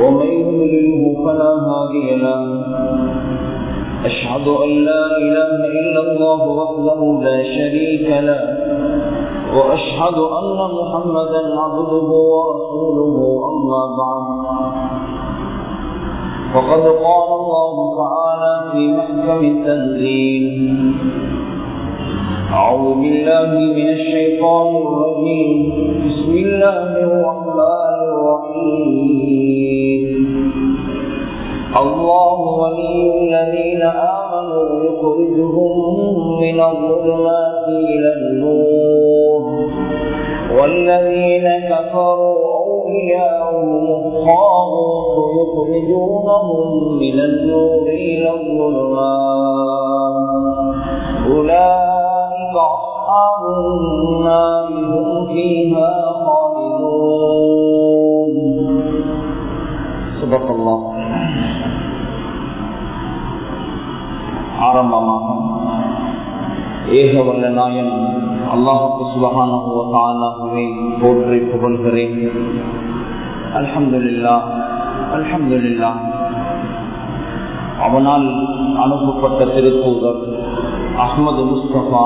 ومن يضلله فلا هادي له. أشهد أن لا إله إلا الله وحده لا شريك له. وأشهد أن محمدا عبده ورسوله أما بعد. فقد قال الله تعالى في محكم التنزيل أعوذ بالله من الشيطان الرجيم. بسم الله الرحمن الرحيم. الله ولي الذين آمنوا يخرجهم من الظلمات إلى النور. والذين كفروا أولياءهم الطاغوت يخرجونهم من النور إلى الظلمات. أولئك أصحاب النار. صدق الله ஆரம்பமாக ஏக வல்ல நாயன் அல்லாஹுக்கு சுபகானவே போற்றி புகழ்கிறேன் அல்ஹம்துல்லா அல்ஹம்துல்லா அவனால் அனுப்பப்பட்ட திருத்தூதர் அஹ்மது முஸ்தபா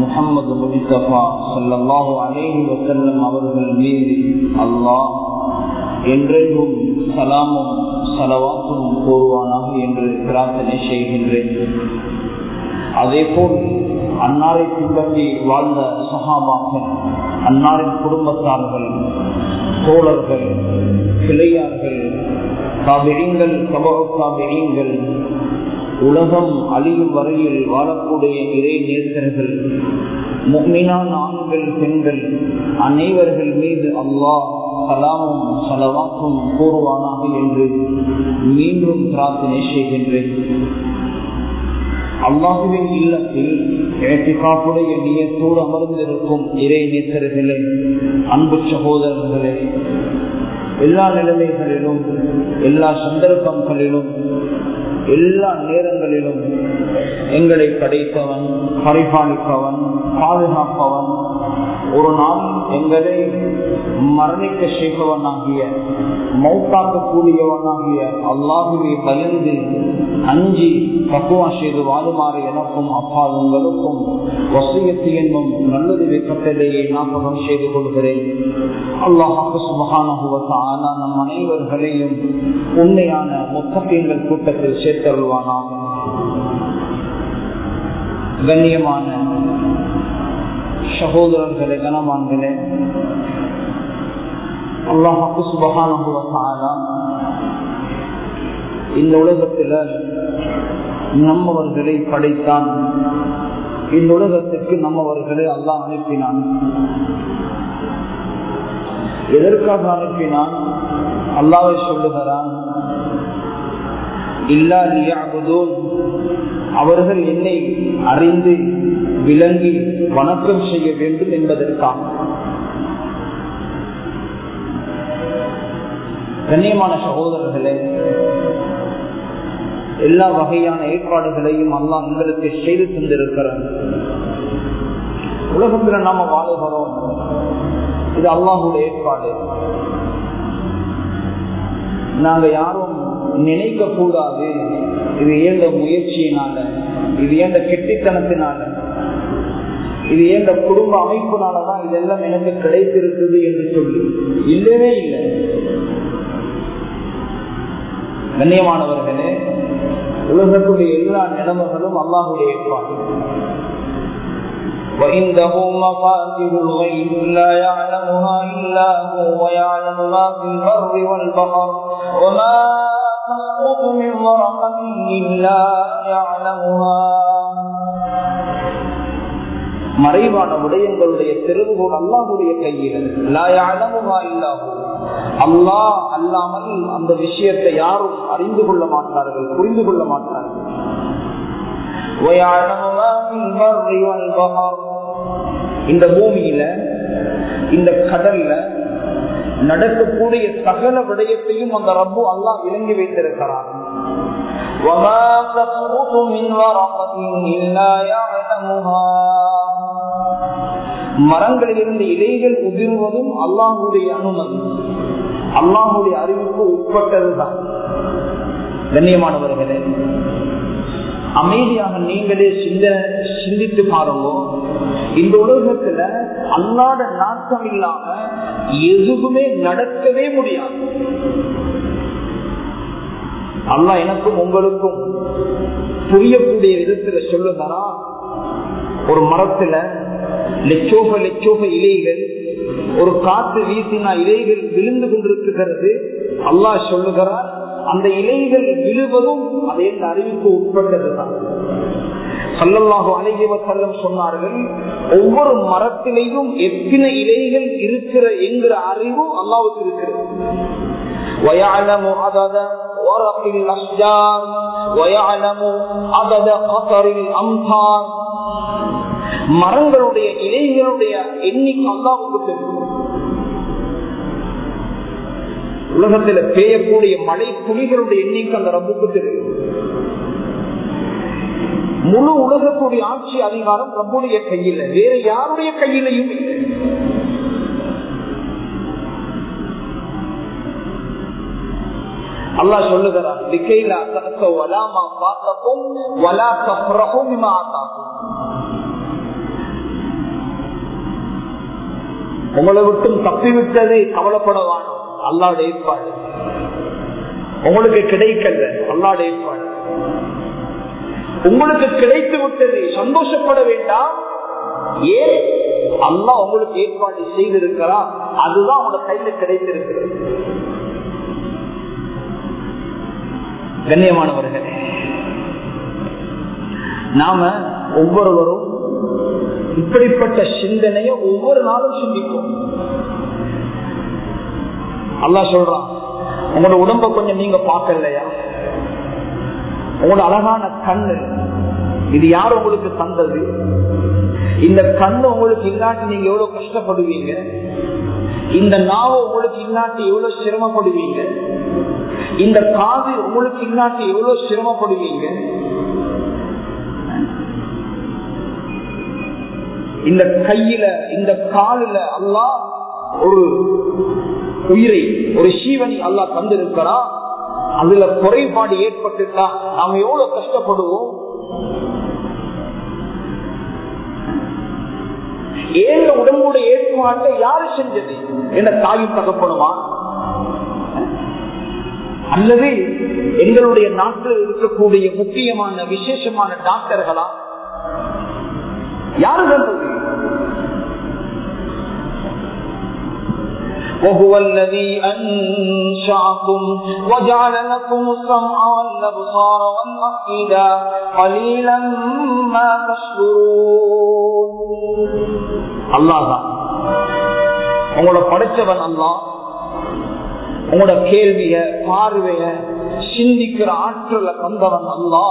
முகமது முஸ்தபா சல்லாஹு அலேஹி வசல்லம் அவர்கள் மீது அல்லாஹ் என்றென்றும் சலாமும் சலவாக்கும் கூறுவானாக என்று பிரார்த்தனை செய்கின்றேன். அதே போல் அன்னாரை பின்பற்றி வாழ்ந்த சகாபாக்கள் அன்னாரின் குடும்பத்தார்கள் தோழர்கள் பிள்ளையார்கள் காவிரிங்கள் கபக உலகம் அழியும் வரையில் வாழக்கூடிய இறை நேர்கர்கள் முக்மினான் ஆண்கள் பெண்கள் அனைவர்கள் மீது அல்லாஹ் சலாமும் சலவாக்கும் கூறுவானாக என்று மீண்டும் பிரார்த்தனை செய்கின்றேன் அல்லாஹுவின் இல்லத்தில் ஏற்றிக்காப்புடைய நீயத்தோடு அமர்ந்திருக்கும் இறை நேசர்களே அன்பு சகோதரர்களே எல்லா நிலைமைகளிலும் எல்லா சந்தர்ப்பங்களிலும் எல்லா நேரங்களிலும் எங்களை படைத்தவன் பரிபாலிப்பவன் பாதுகாப்பவன் ஒரு நாள் எங்களை மரணிக்க செய்பவனாகிய மௌத்தாக்கக்கூடியவனாகிய அல்லாஹுவை பயந்து அஞ்சி தக்குவா செய்து வாழுமாறு எனக்கும் அப்பா உங்களுக்கும் வசியத்து என்னும் நல்லது வைக்கப்பட்டதையே ஞாபகம் செய்து கொள்கிறேன். அல்லாஹாக்கு சுபகான நம் அனைவர்களையும் உண்மையான முத்தகங்கள் கூட்டத்தில் சேர்த்தருள்வானாக. கண்ணியமான சகோதரர்களே கனவான்களே அல்லாஹாக்கு சுபகான இந்த உலகத்தில் நம்மவர்களை படைத்தான். இந்த உலகத்துக்கு நம்மவர்களை அல்லாஹ் அனுப்பினான். எதற்காக அனுப்பினான்? அல்லாவை சொல்லுகிறான் இல்லா அவர்கள் என்னை அறிந்து விளங்கி வணக்கம் செய்ய வேண்டும் என்பதற்காக. கண்ணியமான சகோதரர்களே எல்லா வகையான ஏற்பாடுகளையும் அல்லா உங்களுக்கு செய்து தந்திருக்கிறார் உலகத்துல நாம வாழுகிறோம். இது அல்லாஹுடைய ஏற்பாடு. நாங்க யாரும் நினைக்க கூடாது இது ஏந்த முயற்சியினால இது ஏந்த கெட்டித்தனத்தினால இது ஏந்த குடும்ப அமைப்புனாலதான் இதெல்லாம் எனக்கு கிடைத்திருக்குது என்று சொல்லி இல்லவே இல்லை கண்ணியமானவர்களே உலகத்துடைய எல்லா நிலைமைகளும் அல்லாஹுடைய ஏற்பாடு وعنده مفاتح الغيب لا يعلمها إلا هو ويعلم ما في البر والبحر وما تسقط من ورقة إلا يعلمها மறைவான விடயங்களுடைய தெருவுகோல் அல்லாஹுடைய கையில் லாயாளமுமா இல்லாஹு அல்லாஹ் அல்லாமல் அந்த விஷயத்தை யாரும் அறிந்து கொள்ள மாட்டார்கள் புரிந்து கொள்ள மாட்டார்கள் ويعلم ما في البر والبحر இந்த பூமியில இந்த கடல்ல நடக்கக்கூடிய சகல விடயத்தையும் அந்த ரப்பு அல்லாஹ் விளங்கி வைத்திருக்கிறார். மரங்களில் இருந்து இலைகள் உதிர்வதும் அல்லாஹுடைய அனுமதி. அல்லாஹுடைய அறிவுக்கு உட்பட்டதுதான். கண்ணியமானவர்களே அமைதியாக நீங்களே சிந்த சிந்தித்து மாறுவோம் இந்த உலகத்துல அல்லாத நாட்டம் இல்லாம எதுவுமே நடக்கவே முடியாது. அல்லாஹ் எனக்கும் உங்களுக்கும் புரியக்கூடிய விதத்துல சொல்லுதானா ஒரு மரத்துல லட்சோப லட்சோப இலைகள் ஒரு காத்து வீசினா இலைகள் விழுந்து கொண்டிருக்கிறது. அல்லாஹ் சொல்லுகிறார் அந்த இலைகள் விழுவதும் அதே அறிவிப்பு உட்பட்டதுதான். சல்லல்லாஹு அழகிய செல்லம் சொன்னார்கள் ஒவ்வொரு மரத்திலையும் எத்தனை இலைகள் இருக்கிற என்கிற அறிவு அல்லாவுக்கு இருக்கிறது ويعلم عدد ورق الأشجار ويعلم عدد قطر الأمطار மரங்களுடைய இலைகளுடைய எண்ணிக்கை அல்லாவுக்கு தெரியும் உலகத்துல பெய்யக்கூடிய மழை துளிகளுடைய எண்ணிக்கை அந்த ரப்புக்கு தெரியும் முழு உலகத்துடைய ஆட்சி அதிகாரம் ரப்புடைய கையில். வேற யாருடைய கையிலையும் அல்லா சொல்லுகிறார் உங்களை விட்டும் தப்பிவிட்டது கவலைப்படவான அல்லாட ஏற்பாடு. உங்களுக்கு கிடைக்கல. அல்லாட ஏற்பாடு. உங்களுக்கு கிடைத்து விட்டது சந்தோஷப்பட வேண்டாம். ஏன்? அல்லா உங்களுக்கு ஏற்பாடு செய்திருக்கிறா அதுதான் உங்களோட கையில கிடைத்திருக்கிறது. கண்ணியமானவர்களே நாம ஒவ்வொருவரும் இப்படிப்பட்ட சிந்தனையை ஒவ்வொரு நாளும் சிந்திப்போம். அல்லா சொல்றான் உங்களோட உடம்ப கொஞ்சம் நீங்க பார்க்கலையா? உங்களோட அழகான கண்ணு. இது யார் உங்களுக்கு தந்தது? இந்த கண்ணு உங்களுக்கு இல்லாட்டி நீங்க எவ்வளவு கஷ்டப்படுவீங்க? இந்த நாவு உங்களுக்கு இல்லாட்டி எவ்வளவு சிரமப்படுவீங்க? இந்த காது உங்களுக்கு இல்லாட்டி எவ்வளவு சிரமப்படுவீங்க? இந்த கையில இந்த காலில அல்லா ஒரு உயிரை ஒரு சீவனை அல்லா தந்திருக்கிறான். அதுல குறைபாடு ஏற்பட்டுட்டா நாம எவ்வளவு கஷ்டப்படுவோம்? ஏழு உடம்போட ஏற்றுமாட்ட யாரு செஞ்சது? என்ன தாயும் தகப்படுமா அல்லது எங்களுடைய நாட்டில் இருக்கக்கூடிய முக்கியமான விசேஷமான டாக்டர்களா? யாரு தந்தது وهو الذي أنشأكم وجعل لكم السمع والأبصار والأفئدة قليلا ما تشكرون الله உங்களோட படைச்சவன் அல்லா உங்களோட கேள்விய பார்வைய சிந்திக்கிற ஆற்றல தந்தவன் அல்லா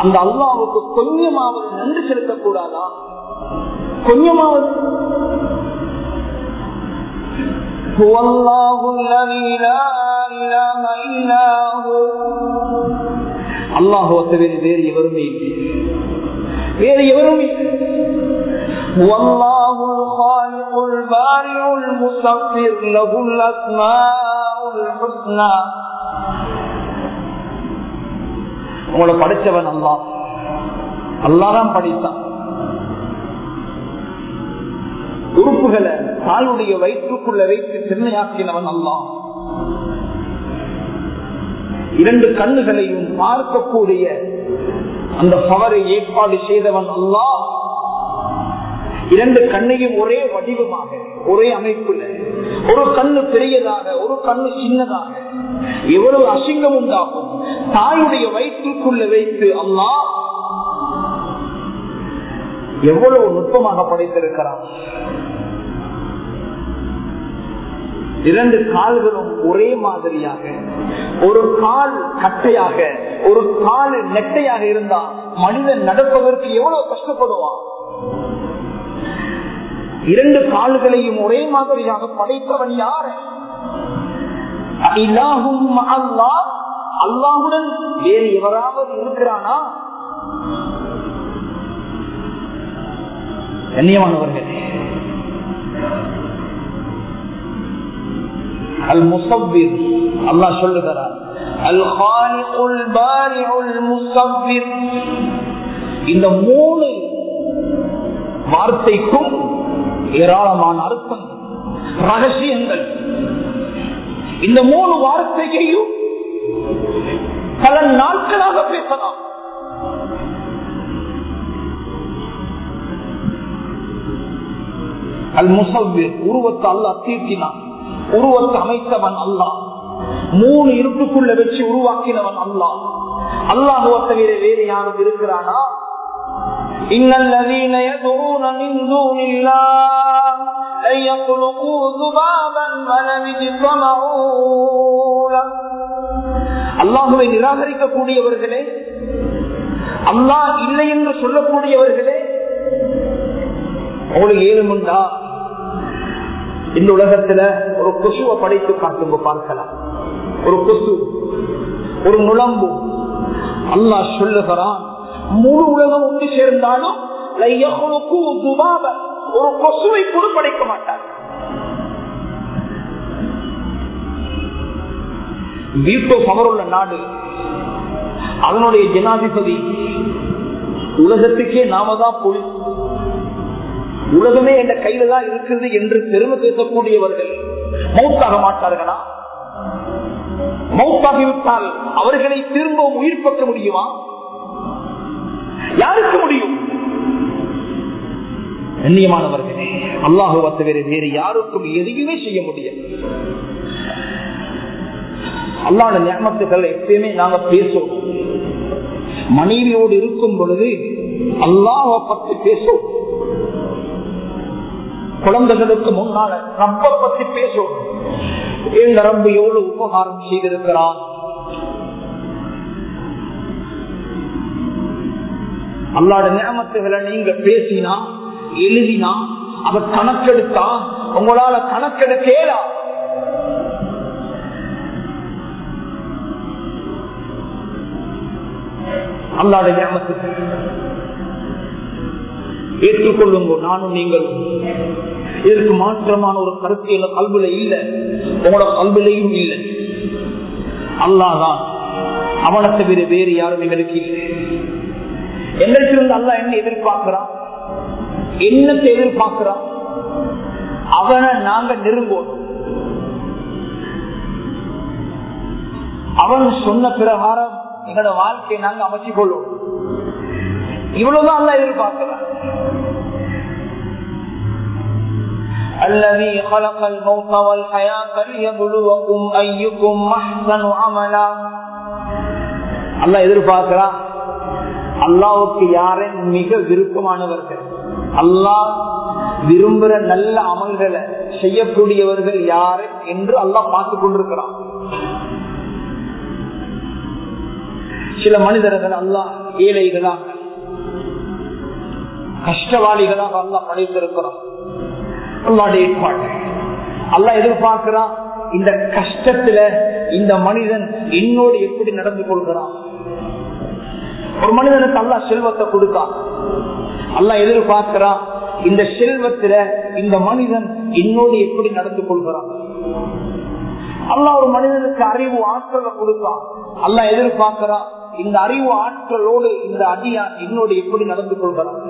அந்த அல்லாவுக்கு கொஞ்சமாவது நன்றி செலுத்தக்கூடாதா கொஞ்சமாவது அல்லாஹோ தவிர வேறு எவருமே இல்லை வேறு எவரும் இல்லை والله الخالق البارع المصفر له الأسماء الحسنى உங்களை படைச்சவன் அல்லா அல்லாதான் படைத்தான் உறுப்புகளை தாளுடைய வயிற்றுக்குள்ள வைத்து திறமையாக்கினவன் அல்லாம் இரண்டு கண்ணுகளையும் பார்க்கக்கூடிய அந்த பவரை ஏற்பாடு செய்தவன் அல்லா இரண்டு கண்ணையும் ஒரே வடிவமாக ஒரே அமைப்புல ஒரு கண்ணு பெரியதாக ஒரு கண்ணு சின்னதாக எவ்வளவு அசிங்கம் உண்டாகும். தாயுடைய வயிற்றுக்குள்ள வைத்து அல்லா எவ்வளவு நுட்பமாக படைத்திருக்கிறான். இரண்டு கால்களும் ஒரே மாதிரியாக ஒரு கால் கட்டையாக ஒரு கால் நெட்டையாக இருந்தா மனிதன் நடப்பதற்கு எவ்வளவு கஷ்டப்படுவான்? இரண்டு கால்களையும் ஒரே மாதிரியாக படைத்தவன் யார்? அல்லாஹுடன் வேறு எவராவது இருக்கிறானா? கண்ணியமானவர்களே அல் முசவ்விர் அல்லாஹ் சொல்லுகிறார் அல் ஹாலிகுல் பாரிஉல் முஸவ்விர் இந்த மூணு வார்த்தைக்கும் ஏராளமான அர்த்தம் ரகசியங்கள். இந்த மூணு வார்த்தையையும் பல நாட்களாக பேசலாம். அல் முசவ்விர் உருவத்தை அல்லா தீர்த்தினான் உருவத்தை அமைத்தவன் அல்லா மூணு இருட்டுக்குள்ள வச்சு உருவாக்கினவன் அல்லா அல்லாஹுவ தவிர வேறு யாரும் இருக்கிறானா إن الذين يدعون من دون الله لن يخلقوا ذبابا ولم اجتمعوا له அல்லாஹுவை நிராகரிக்கக்கூடியவர்களே அல்லாஹ் இல்லை என்று சொல்லக்கூடியவர்களே உங்களுக்கு ஏழுமுண்டா இந்த உலகத்துல ஒரு கொசுவை படைத்து காட்டுங்க பார்க்கலாம். ஒரு கொசு ஒரு நுழம்பு. அல்லா சொல்லுகிறான் முழு உலகம் ஒன்று சேர்ந்தாலும் ஒரு கொசுவை கூட படைக்க மாட்டார். வீட்டோ பவர் நாடு அதனுடைய ஜனாதிபதி உலகத்துக்கே நாம தான் பொலி உலகமே எந்த கையில தான் இருக்குது என்று பெருமை பேசக்கூடியவர்கள் மௌத்தாக மாட்டார்களா? மௌத்தாகிவிட்டால் அவர்களை திரும்பவும் உயிர் பக்க முடியுமா? யாருக்கு முடியும்? கண்ணியமானவர்களே அல்லாஹுவ தவிர வேறு யாருக்கும் எதையுமே செய்ய முடியாது. அல்லாட ஞாபகத்துக்கள் எப்பயுமே நாங்க பேசுவோம். மனைவியோடு இருக்கும் பொழுது அல்லாஹ பத்தி பேசுவோம். குழந்தைகளுக்கு முன்னால ரப்ப பத்தி பேசுவோம். இந்த ரப்பு எவ்வளவு உபகாரம் செய்திருக்கிறான் அல்லாட நியமத்துகளை நீங்க பேசினா எழுதினா அவர் கணக்கெடுத்தா உங்களால கணக்கெடுக்கேலா? அல்லாட நியமத்துக்கு ஏற்றுக்கொள்ளுங்க நானும் நீங்களும். இதற்கு மாற்றமான ஒரு கருத்து எங்க கல்வில இல்ல. உங்களோட கல்விலையும் இல்லை. அல்லாதான் அவனை தவிர வேறு யாரும் எங்களுக்கு இல்லை. எங்களுக்கு அல்லா என்ன எதிர்பார்க்கிறான்? என்னத்தை எதிர்பார்க்கிறான்? அவனை நாங்க நெருங்குவோம். அவன் சொன்ன பிரகாரம் எங்களோட வாழ்க்கையை நாங்க அமைச்சு கொள்வோம். இவ்வளவுதான் அல்ல எதிர்பார்க்கிறான். الذي خلق الموت والحياة ليبلوكم أيكم أحسن عملا அல்லா எதிர்பார்க்கிறான் அல்லாவுக்கு யாரே மிக விருப்பமானவர்கள் அல்லாஹ் விரும்புற நல்ல அமல்களை செய்யக்கூடியவர்கள் யாரு என்று அல்லாஹ் பார்த்து கொண்டிருக்கிறான் சில மனிதர்கள் அல்லாஹ் ஏழைகளாக கஷ்டவாளிகளாக அல்லாஹ் படைத்திருக்கிறான் அல்லாடைய ஏற்பாடு அல்லா எதிர்பார்க்கிறான் இந்த கஷ்டத்துல இந்த மனிதன் என்னோடு எப்படி நடந்து கொள்கிறான்? ஒரு மனிதனுக்கு அல்லா செல்வத்தை கொடுத்தான் அல்லா எதிர்பார்க்கிறான் இந்த செல்வத்துல இந்த மனிதன் என்னோடு எப்படி நடந்து கொள்கிறான்? அல்லா ஒரு மனிதனுக்கு அறிவு ஆற்றலை கொடுத்தான் அல்லா எதிர்பார்க்கிறான் இந்த அறிவு ஆற்றலோடு இந்த அடியா என்னோடு எப்படி நடந்து கொள்கிறான்?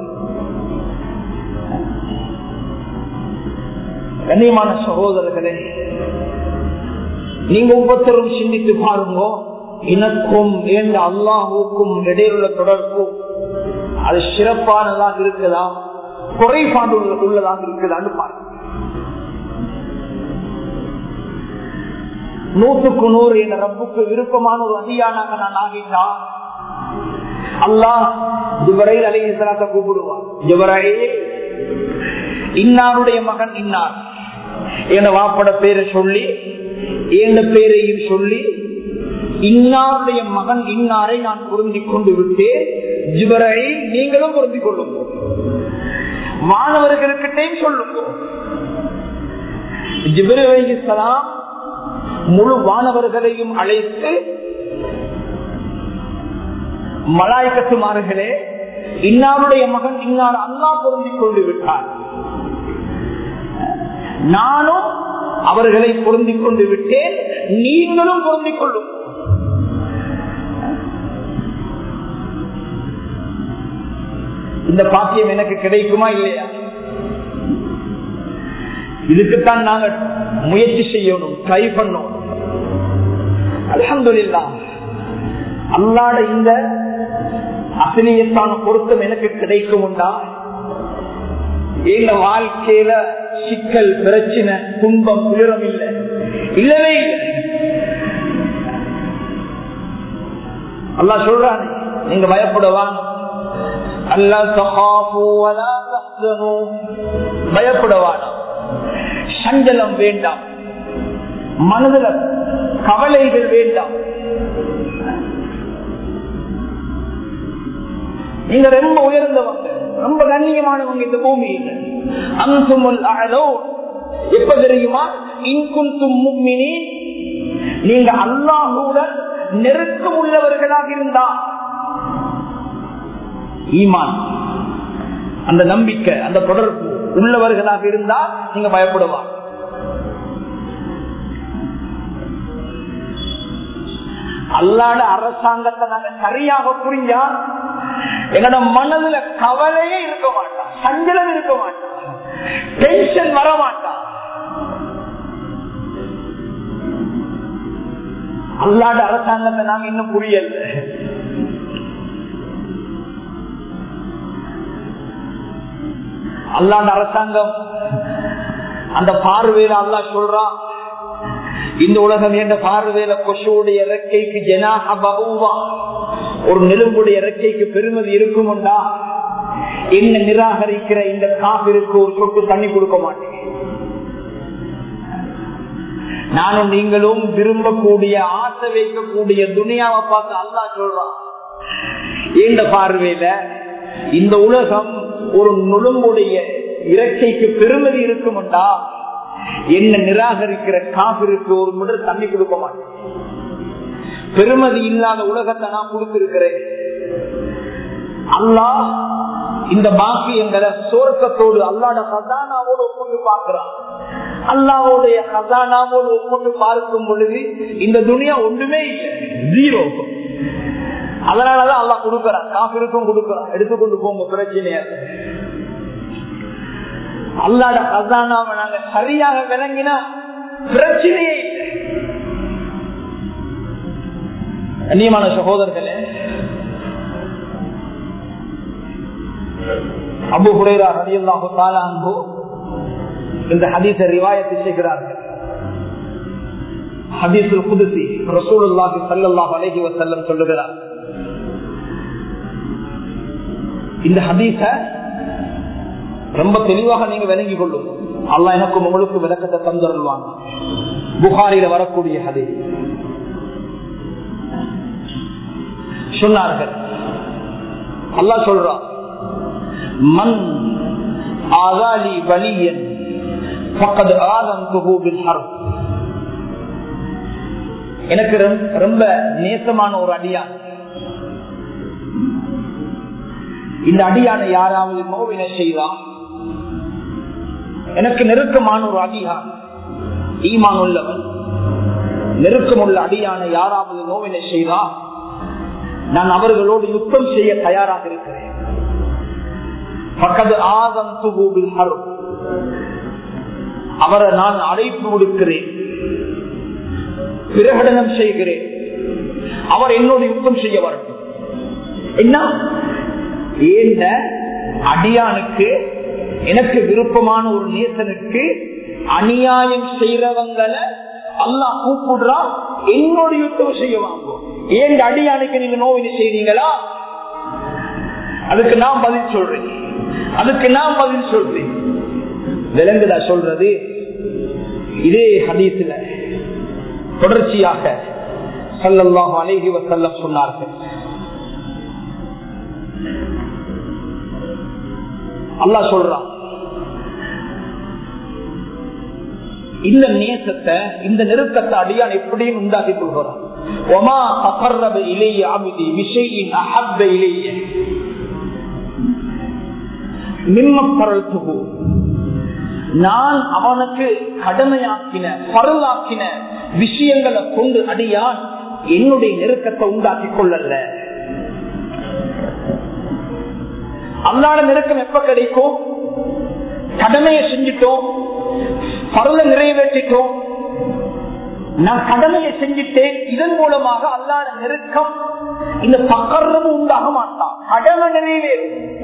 கண்ணியமான சகோதரர்களே நீங்க ஒவ்வொருத்தரும் சிந்தித்து பாருங்க. எனக்கும் ஏண்ட அல்லாஹுக்கும் இடையிலுள்ள தொடர்பு அது சிறப்பானதாக இருக்குதா குறைபாடு உள்ளதாக இருக்குதான்னு பாருங்க. நூற்றுக்கு நூறு என் ரப்புக்கு விருப்பமான ஒரு அதிகானாக நான் ஆகிட்டா அல்லாஹ் ஜிவரையில் அலைய கூப்பிடுவான். ஜிவரையே இன்னாருடைய மகன் இன்னார். என் வாப்பட பேரை சொல்லி என் பேரையும் சொல்லி இன்னாருடைய மகன் இன்னாரை நான் பொருந்திக் கொண்டு விட்டேன். ஜிபரை நீங்களும் பொருந்திக் கொள்ளுங்க மாணவர்களுக்கிட்டையும் சொல்லுங்க ஜிபரலாம் முழு மாணவர்களையும் அழைத்து மலாய்க்கத்துமார்களே இன்னாருடைய மகன் இன்னார் அல்லா பொருந்திக் கொண்டு விட்டார். நானும் அவர்களை பொருந்திக் கொண்டு விட்டேன் நீங்களும் பொருந்திக் கொள்ளும் இந்த பாக்கியம் எனக்கு கிடைக்குமா இல்லையா? இதுக்குத்தான் நாங்க முயற்சி செய்யணும் ட்ரை பண்ணணும். அலமதுல்லா அல்லாட இந்த அசிலியத்தான பொருத்தம் எனக்கு கிடைக்கும் உண்டா எங்க வாழ்க்கையில சிக்கல் பிரச்சனை துன்பம் உயரம் இல்லை. இல்லவே அல்லா சொல்றாங்க நீங்க பயப்படவாங்க அல்லா பயப்படவான சஞ்சலம் வேண்டாம். மனதில் கவலைகள் வேண்டாம். நீங்க ரொம்ப உயர்ந்தவங்க ரொம்ப கண்ணியமானவங்க இந்த பூமியில். அழலோ எப்ப தெரியுமா? இன்குந்தும் மும்மினி நீங்க அல்லாஹுடன் நெருக்கம் உள்ளவர்களாக இருந்தா. ஈமான் அந்த நம்பிக்கை அந்த தொடர்பு உள்ளவர்களாக இருந்தா நீங்க பயப்படுவா அல்லாட அரசாங்கத்தை நாங்க சரியாக புரிஞ்சா என்னோட மனதுல கவலையே இருக்க மாட்டான் சஞ்சலம் இருக்க மாட்டான் டென்ஷன் வர மாட்டான் அல்லாட அரசாங்கத்தை நாங்க இன்னும் புரியல. அல்லாண்ட அரசாங்கம் அந்த பார்வையில அல்லா சொல்றான் இந்த உலகம் என்ற பார்வையில கொசுடைய இறக்கைக்கு ஜனாக பகுவா. ஒரு நெலும்புடைய இறக்கைக்கு பெருமதி இருக்கும்டா என்ன நிராகரிக்கிற இந்த காப்பிற்கு ஒரு சொட்டு தண்ணி கொடுக்க மாட்டேன். நானும் நீங்களும் விரும்பக்கூடிய ஆசை வைக்கக்கூடிய துணியாவை பார்த்து அல்லா சொல்றான் இந்த பார்வையில இந்த உலகம் ஒரு நுழும்புடைய இறக்கைக்கு பெருமதி இருக்கும்டா என்ன நிராகரிக்கிற காப்பிற்கு ஒரு முதல் தண்ணி கொடுக்க மாட்டேன். பெருமதி இல்லாத உலகத்தை நான் கொடுத்திருக்கிறேன். அல்லா இந்த பாக்கியங்களை சோர்க்கத்தோடு அல்லாட கதானாவோடு ஒப்புண்டு பார்க்கிறான். அல்லாவுடைய கதானாவோடு ஒப்புண்டு பார்க்கும் பொழுது இந்த துணியா ஒன்றுமே இல்லை. ஜீரோ அதனாலதான் அல்லா கொடுக்கறான். காப்பிருக்கும் கொடுக்கறான். எடுத்துக்கொண்டு போங்க பிரச்சனையா? அல்லாட கதானாவை நாங்க சரியாக விளங்கினா பிரச்சனையே இல்லை. கண்ணியமான சகோதரர்களே அபு ஹுரேரா ரலியல்லாஹு தாலா அன்ஹு இந்த ஹதீஸை ரிவாயத்தை செய்கிறார்கள். ஹதீஸுல் குதுசி ரசூலுல்லாஹி ஸல்லல்லாஹு அலைஹி வஸல்லம் சொல்லுகிறார். இந்த ஹதீஸை ரொம்ப தெளிவாக நீங்க விளங்கிக் கொள்ளும். அல்லாஹ் எனக்கும் உங்களுக்கு விளக்கத்தை தந்துருவாங்க புகாரில வரக்கூடிய ஹதீஸ். சொன்னார்கள். அல்லாஹ் சொல்றான் மண் ஆதாலி வலியன் பக்கது ஆதம் துகூபில் ஹரம் எனக்கு ரொம்ப நேசமான ஒரு அடியான். இந்த அடியான யாராவது நோவினை செய்தான்? எனக்கு நெருக்கமான ஒரு அடியான் ஈமான் உள்ளவன். நெருக்கமுள்ள அடியான யாராவது நோவினை செய்தா? நான் அவர்களோடு யுத்தம் செய்ய தயாராக இருக்கிறேன். பக்கத்து ஆதம் துகூபில் ஹரும் அவரை நான் அழைப்பு விடுக்கிறேன். பிரகடனம் செய்கிறேன். அவர் என்னோடு யுத்தம் செய்ய வரட்டும். என்ன? ஏந்த அடியானுக்கு எனக்கு விருப்பமான ஒரு நேசனுக்கு அநியாயம் செய்யறவங்களை அல்லா கூப்பிடுறா. என்னோட யுத்தம் செய்ய ஏன் அடியானுக்கு நீங்க நோவினை செய்றீங்களா? அதுக்கு நான் பதில் சொல்றேன். அதுக்கு நான் பதில் சொல்றேன். விலங்குதா சொல்றது? இதே ஹதீஸ்ல தொடர்ச்சியாக சல்லல்லாஹு அலைஹி வஸல்லம் சொன்னார்கள். அல்லா சொல்றான். இந்த நேசத்தை இந்த நெருக்கத்தை அடியான் எப்படியும் உண்டாக்கி கொள்கிறான். ஒமா அகர்ரப இளைய அபுதி விஷயின் அஹப்ப இளைய மிம்மப்பரல்துகு நான் அவனுக்கு கடமையாக்கின பருளாக்கின விஷயங்களை கொண்டு அடியான் என்னுடைய நெருக்கத்தை உண்டாக்கி கொள்ளல. அல்லாட நெருக்கம் எப்ப கிடைக்கும்? கடமையை செஞ்சிட்டோம். பருளை நிறைவேற்றிட்டோம். நான் கடமையை செஞ்சிட்டேன். இதன் மூலமாக அல்லாத நெருக்கம் இந்த பக்கரமும் உண்டாக மாட்டான். கடமை நிறைவேறும்.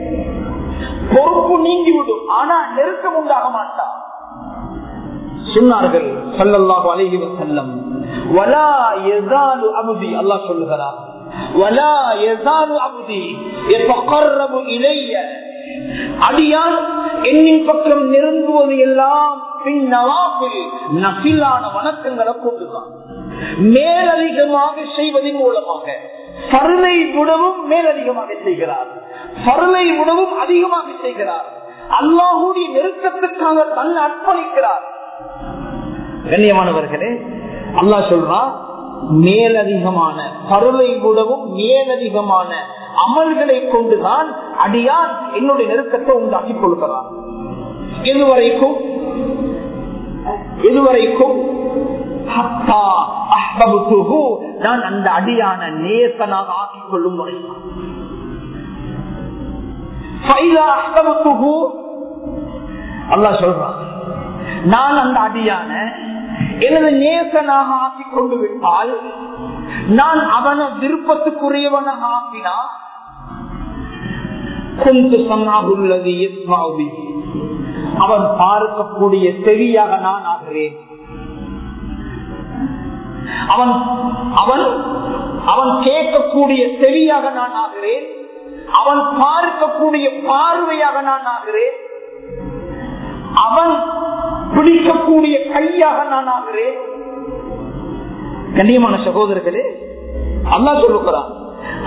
பொறுப்பு நீங்கிவிடும். ஆனா நெருக்கம் உண்டாக மாட்டான். சொன்னார்கள் சல்லல்லாஹு அழகி செல்லம் வலா எதாலு அமுதி அல்லாஹ் சொல்லுகிறார் வலா யஸாலு அப்தி யதகர்ரபு இலைய அடியான் என்னின் பக்கம் நெருங்குவது எல்லாம் பின் நவாபில் நபிலான வணக்கங்களை கொண்டுதான் மேலதிகமாக செய்வதன் மூலமாக. பருளை உணவும் மேலதிகமாக செய்கிறார். பருளை உணவும் அதிகமாக செய்கிறார். அல்லாஹுடைய நெருக்கத்துக்காக தன்னை அர்ப்பணிக்கிறார். கண்ணியமானவர்களே அல்லாஹ் சொல்றான் மேலதிகமான கருளை கூடவும் மேலதிகமான அமல்களை கொண்டுதான் அடியான் என்னுடைய நெருக்கத்தை உண்டாக்கி கொடுக்கிறார் இதுவரைக்கும் இதுவரைக்கும் நான் அந்த அடியான நேசனாக ஆக்கிக் கொள்ளும் முறை அல்லா சொல்றான் நான் அந்த அடியான எனது நேசனாக ஆக்கிக் கொண்டு விட்டால் நான் அவன விருப்பத்துக்குரியவனாக ஆக்கினா கொண்டு சொன்னாகுள்ளது அவன் பார்க்கக்கூடிய செவியாக நான் ஆகிறேன். அவன் அவன் அவன் கேட்கக்கூடிய செவியாக நான் ஆகிறேன். அவன் பார்க்கக்கூடிய பார்வையாக நான் ஆகிறேன். அவன் பிடிக்கக்கூடிய கையாக நான் ஆகிறேன். கண்ணியமான சகோதரர்களே அல்லா சொல்லுகிறான்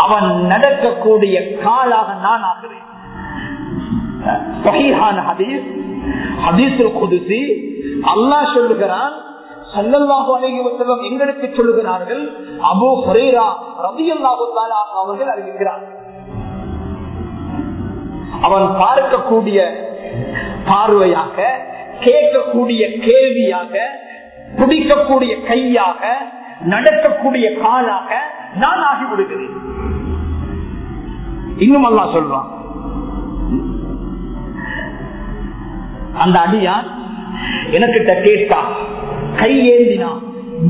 அவன் நடக்கக்கூடிய காலாக நான் ஆகிறேன். அல்லா சொல்லுகிறான் சல்லல்லாஹு அலைஹி வஸல்லம் எங்களுக்கு சொல்லுகிறார்கள் அபு ஹுரைரா ரலியல்லாஹு தஆலா அவர்கள் அறிவிக்கிறார். அவன் பார்க்கக்கூடிய பார்வையாக கேட்கக்கூடிய கேள்வியாக பிடிக்கக்கூடிய கையாக நடக்கக்கூடிய காலாக நான் ஆகிவிடுகிறேன். இன்னும் அல்லா சொல்றான் அந்த அடியான் எனக்கிட்ட கேட்டா கையேந்தினா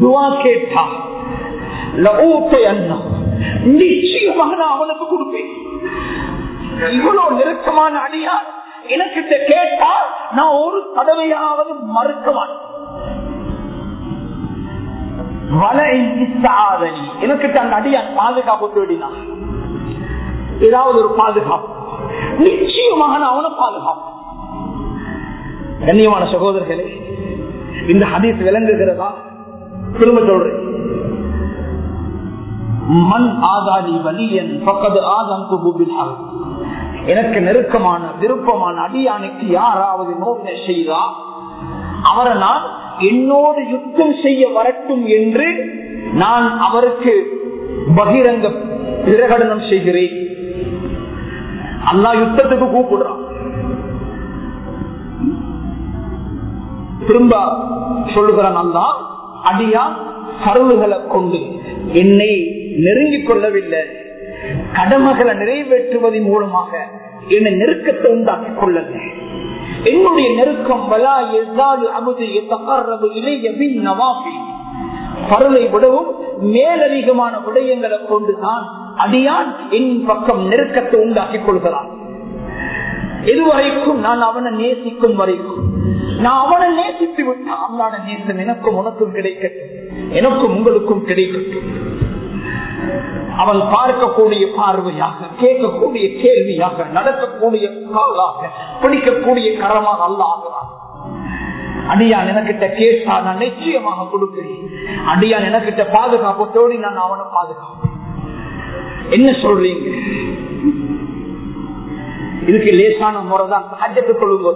துவா கேட்டா அண்ணா நிச்சயமாக நான் அவனுக்கு கொடுப்பேன். இவ்வளவு நெருக்கமான அடியான். எனக்கிட்ட கேட்டா நான் ஒரு தடவையாவது மறுக்க மாட்டேன். எனக்கு அந்த அடியான் பாதுகாப்பு ஏதாவது ஒரு பாதுகாப்பு. நிச்சயமாக நான் அவனை பாதுகாப்பு கண்ணியமான சகோதரர்களே இந்த ஹதீஸ் விளங்குகிறதா? திரும்ப சொல்றேன். மண் ஆதாரி வலியன் பக்கது ஆதம் துபுபில் எனக்கு நெருக்கமான விருப்பமான அடியானுக்கு யாராவது நோவினை செய்தா அவரை நான் என்னோடு யுத்தம் செய்ய வரட்டும் என்று நான் அவருக்கு பகிரங்க பிரகடனம் செய்கிறேன். அல்லா யுத்தத்துக்கு கூப்பிடுறான். திரும்ப சொல்லுகிறான் அல்லா அடியா சரவுகளை கொண்டு என்னை நெருங்கிக் கொள்ளவில்லை. கடமைகளை நிறைவேற்றுவதன் மூலமாக என்னை நெருக்கத்தை உண்டாக்கிக் கொள்ளல. என்னுடைய நெருக்கம் வலா எதாவது அமுது தகர்றது இளைய பின் நவாபி பருளை விடவும் மேலதிகமான விடயங்களை கொண்டுதான் அடியான் என் பக்கம் நெருக்கத்தை உண்டாக்கிக் கொள்கிறான். இதுவரைக்கும் நான் அவனை நேசிக்கும் வரைக்கும் நான் அவனை நேசித்து விட்டு அவனான நேசம் எனக்கும் உனக்கும் கிடைக்கட்டும். எனக்கும் உங்களுக்கும் கிடைக்கட்டும். அவன் பார்க்கக்கூடிய பார்வையாக கேட்கக்கூடிய கேள்வியாக நடக்கக்கூடிய காலாக பிடிக்கக்கூடிய கரமாக அல்ல ஆகிறான். அடியான் எனக்கிட்ட கேஸா நான் நிச்சயமாக கொடுக்கிறேன். அடியான் எனக்கிட்ட பாதுகாப்பு தோடி நான் அவனை பாதுகாப்பேன். என்ன சொல்றீங்க? இதுக்கு லேசான முறைதான் தகஜத்து கொள்ளுங்க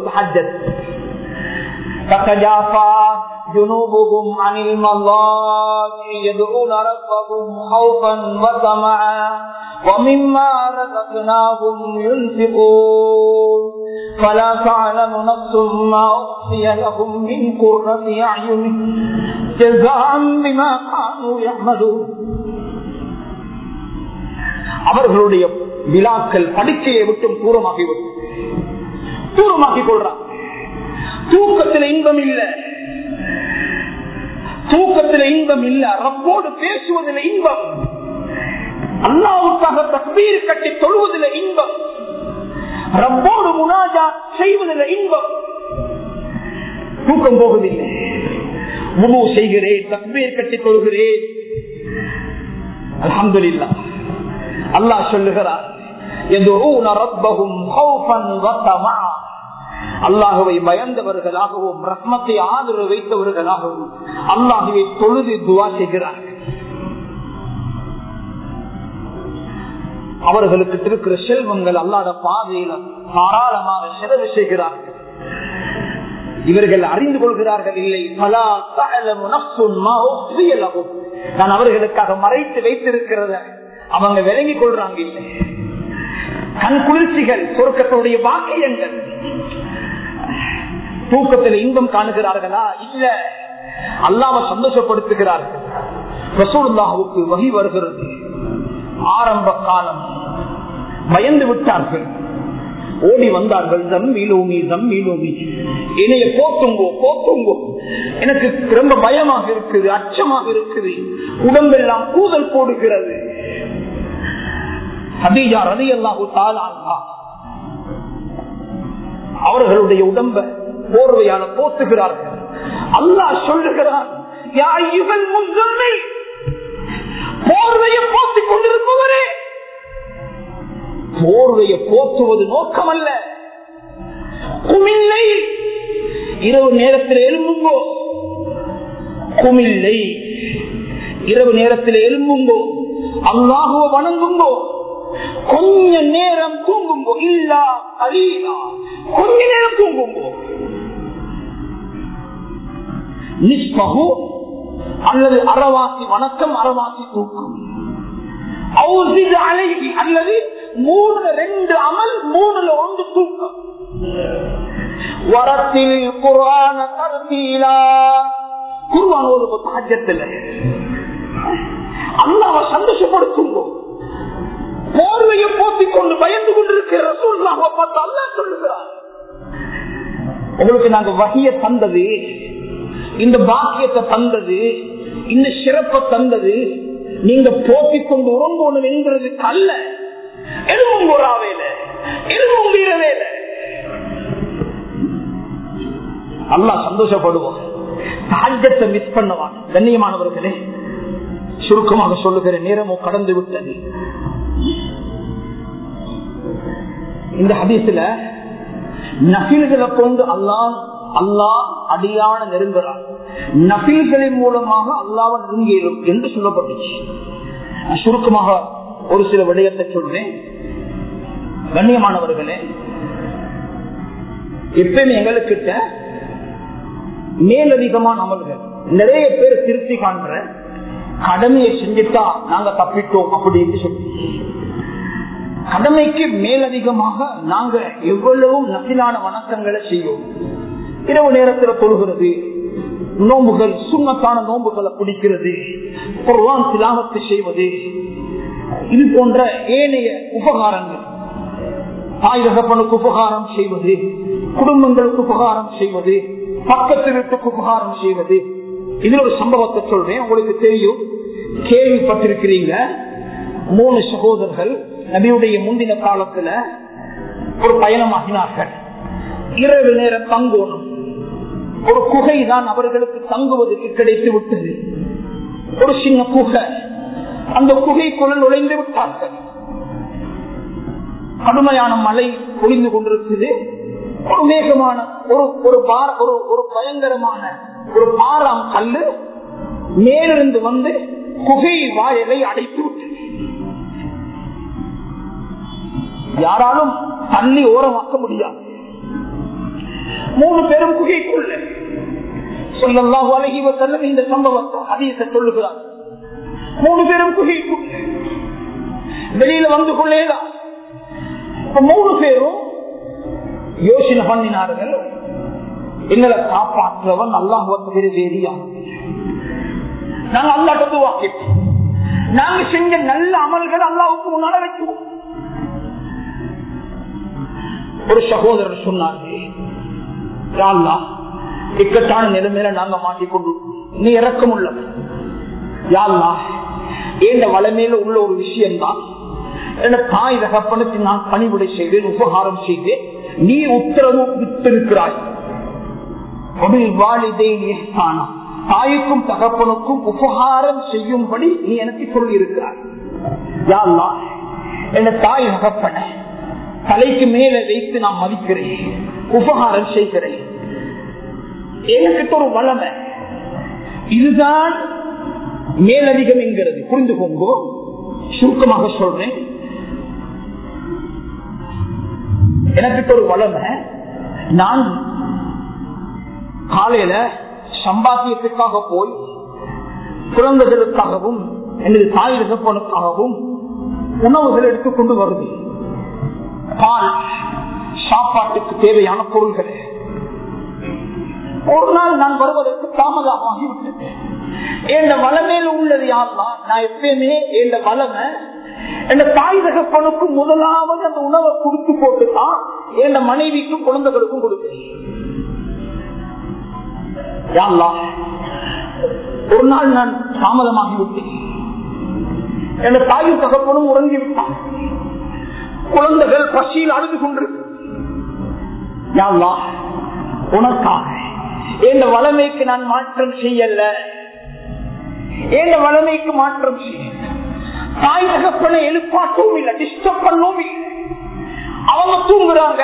தகஜத் جنوبهم عن المضاجع يدعون ربهم خوفا وطمعا ومما رزقناهم ينفقون فلا تعلم نفس ما أخفي لهم من قرة أعين جزاء بما كانوا يعملون அவர்களுடைய விழாக்கள் படுக்கையை விட்டும் தூரமாகிவிடும் தூரமாக்கிக் கொள்றான் தூக்கத்தில் இன்பம் இல்ல தூக்கத்துல இன்பம் இல்ல. ரப்போடு பேசுவதில் இன்பம். அல்லாவுக்காக தக்பீர் கட்டி தொழுவதில் இன்பம். ரப்போடு முனாஜா செய்வதில் இன்பம். தூக்கம் போவதில்லை முழு செய்கிறேன் தக்பீர் கட்டி தொழுகிறேன். அலமதுல்லா அல்லாஹ் சொல்லுகிறார் அல்லாஹுவை பயந்தவர்களாகவும் ரத்மத்தை ஆதரவு வைத்தவர்களாகவும் அல்லாஹுவை தொழுது துவா செய்கிறார்கள். அவர்களுக்கு இருக்கிற செல்வங்கள் அல்லாத பாதையில தாராளமாக செலவு செய்கிறார்கள். இவர்கள் அறிந்து கொள்கிறார்கள் இல்லை பலா தஅலமு நான் அவர்களுக்காக மறைத்து வைத்திருக்கிறத அவங்க விளங்கிக் கொள்றாங்க இல்லை. கண் குளிர்ச்சிகள் சொர்க்கத்துடைய வாக்கியங்கள் தூக்கத்தில் இன்பம் காணுகிறார்களா? இல்ல. அல்லாம சந்தோஷப்படுத்துகிறார்கள் ரசூலுல்லாஹுக்கு வகி வருகிறது. ஆரம்ப காலம். பயந்து விட்டார்கள். ஓடி வந்தார்கள். தம் மீலோமி தம் மீலோமி. என்னைய போக்குங்கோ போக்குங்கோ. எனக்கு ரொம்ப பயமாக இருக்குது அச்சமாக இருக்குது. உடம்பெல்லாம் கூதல் போடுகிறது. ஹதீஜா ரதி அல்லாஹு தாலா அவர்களுடைய உடம்ப போர்வையால போத்துகிறார்கள் அல்லாஹ் சொல்லுகிறார் போர்வையை போத்திக் கொண்டிருப்பவரே. போர்வையை போற்றுவது நோக்கமல்ல. குமில்லை இரவு நேரத்தில் எழும்புங்கோ. குமில்லை இரவு நேரத்தில் எழும்புங்கோ. அல்லாஹுவ வணங்குங்கோ. கொஞ்ச நேரம் தூங்குங்கோ. இல்லா அலீலா கொஞ்ச நேரம் தூங்குங்கோ. நிஷ்பகு அல்லது அறவாசி வணக்கம் அறவாசி தூக்கம். அழகி அல்லது மூணுல ரெண்டு அமல் மூணுல ஒன்று தூக்கம். வரத்தில் குரான கருத்தீலா குருவான ஒரு சாஜத்தில் அல்லாவை சந்தோஷப்படுத்தும் போர்வையை போத்திக் கொண்டு பயந்து கொண்டிருக்கிற ரசூல்லாவை பார்த்து அல்ல சொல்லுகிறார். உங்களுக்கு நாங்க வகைய தந்தது இந்த பாக்கியத்தை தந்தது இந்த சிறப்பை தந்தது நீங்க போக்கிக் கொண்டு உறங்கணும் என்கிறதுக்கு அல்ல. எதுவும் ஒரு வேலை எதுவும் வீர வேலை அல்லா சந்தோஷப்படுவோம் தாஜத்தை மிஸ் பண்ணவான். கண்ணியமானவர்களே சுருக்கமாக சொல்லுகிற நேரமோ கடந்து விட்டது. இந்த ஹதீஸ்ல நபில்களை கொண்டு அல்லாஹ் அல்லாஹ் அடியான நெருங்குறான். நபீல்களின் மூலமாக அல்லாவை நெருங்கிடும் என்று சொல்லப்பட்டுச்சு. சுருக்கமாக ஒரு சில விடயத்தை சொல்றேன். கண்ணியமானவர்களே எப்பயுமே எங்களுக்கிட்ட மேலதிகமான அமல்கள் நிறைய பேர் திருப்தி காண்ற கடமையை செஞ்சுட்டா நாங்க தப்பிட்டோம் அப்படின்னு சொல்லி கடமைக்கு மேலதிகமாக நாங்க எவ்வளவு நசிலான வணக்கங்களை செய்வோம். இரவு நேரத்தில் தொழுகிறது. நோம்புகள் சுண்ணத்தான நோம்புகளை குடிக்கிறது. குர்வான் திலாகத்து செய்வது. இது போன்ற ஏனைய உபகாரங்கள். தாய் தகப்பனுக்கு உபகாரம் செய்வது. குடும்பங்களுக்கு உபகாரம் செய்வது. பக்கத்து வீட்டுக்கு உபகாரம் செய்வது. இதுல ஒரு சம்பவத்தை சொல்றேன். உங்களுக்கு தெரியும். கேள்விப்பட்டிருக்கிறீங்க. மூணு சகோதரர்கள் நபியுடைய முந்தின காலத்துல ஒரு பயணமாகினார்கள். இரவு நேரம் தங்கோணும். ஒரு குகை தான் அவர்களுக்கு தங்குவதற்கு கிடைத்து விட்டது. ஒரு சின்ன குகை. அந்த குகைக்குள்ள நுழைந்து விட்டார்கள். கடுமையான மழை பொழிந்து கொண்டிருக்குது. ஒரு வேகமான ஒரு ஒரு பார் ஒரு ஒரு பயங்கரமான ஒரு பாறாம் கல்லு மேலிருந்து வந்து குகை வாயலை அடைத்து விட்டது. யாராலும் தள்ளி ஓரமாக்க முடியாது. மூணு பேரும் குகைக்குள்ள சொல்லல்லாஹு அழகி வஸல்லம் இந்த சம்பவத்தை அதிகத்தை சொல்லுகிறார். மூணு பேரும் குகைக்குள்ள வெளியில வந்து கொள்ளேதான் மூணு பேரும் யோசனை பண்ணினார்கள். எங்களை காப்பாற்றுறவன் அல்லாஹ் வேறியா நாங்க அல்லாட்ட துவா கேட்டோம். நாங்க செஞ்ச நல்ல அமல்கள் அல்லாவுக்கு முன்னால வைக்குவோம். ஒரு சகோதரர் சொன்னார்கள் "யா இக்கட்டான நிலைமையில நாங்க மாட்டிக்கொண்டு நீ இறக்கம் உள்ளவன் யா ஏண்ட வளமையில உள்ள ஒரு விஷயம்தான் தான். தாய் தகப்பனுக்கு நான் பணிவிடை செய்தேன் உபகாரம் செய்தேன். நீ உத்தரவு வித்திருக்கிறாய் தாய்க்கும் தகப்பனுக்கும் உபகாரம் செய்யும்படி நீ எனக்கு சொல்லி இருக்கிறாய் யா அல்லாஹ், என் தாய் தகப்பன தலைக்கு மேல வைத்து நான் மதிக்கிறேன். உபகாரம் செய்கிறேன். எனக்கு ஒரு வளமை இதுதான் மேலதிகம் என்கிறது. புரிந்து கொங்கோ சுருக்கமாக சொல்றேன். எனக்கு ஒரு வளமை நான் காலையில சம்பாத்தியத்துக்காக போய் குழந்தைகளுக்காகவும் எனது தாய் தகப்பனுக்காகவும் உணவுகள் எடுத்துக்கொண்டு வருது பால் சாப்பாட்டுக்கு தேவையான பொருள்கள். ஒரு நாள் நான் வருவதற்கு தாமதமாகிவிட்டது என் வளமையில் உள்ளது யாருலாம் நான் எப்பயுமே என் வளமை என் தாய் தகப்பனுக்கு முதலாவது அந்த உணவை கொடுத்து போட்டுதான் என் மனைவிக்கும் குழந்தைகளுக்கும் கொடுக்கிறேன் யா ஒரு நாள் நான் தாமதமாகி விட்டேன் என் தாயும் தகப்பனும் உறங்கி விட்டான் குழந்தைகள் பசியில் அழுது கொண்டு. உனக்காக. என் வளமைக்கு நான் மாற்றம் செய்யல. என் வளமைக்கு மாற்றம் செய்ய தாய் தகப்பனை எழுப்பாட்டவும் இல்லை டிஸ்டர்ப் பண்ணவும் இல்லை. அவங்க தூங்குறாங்க.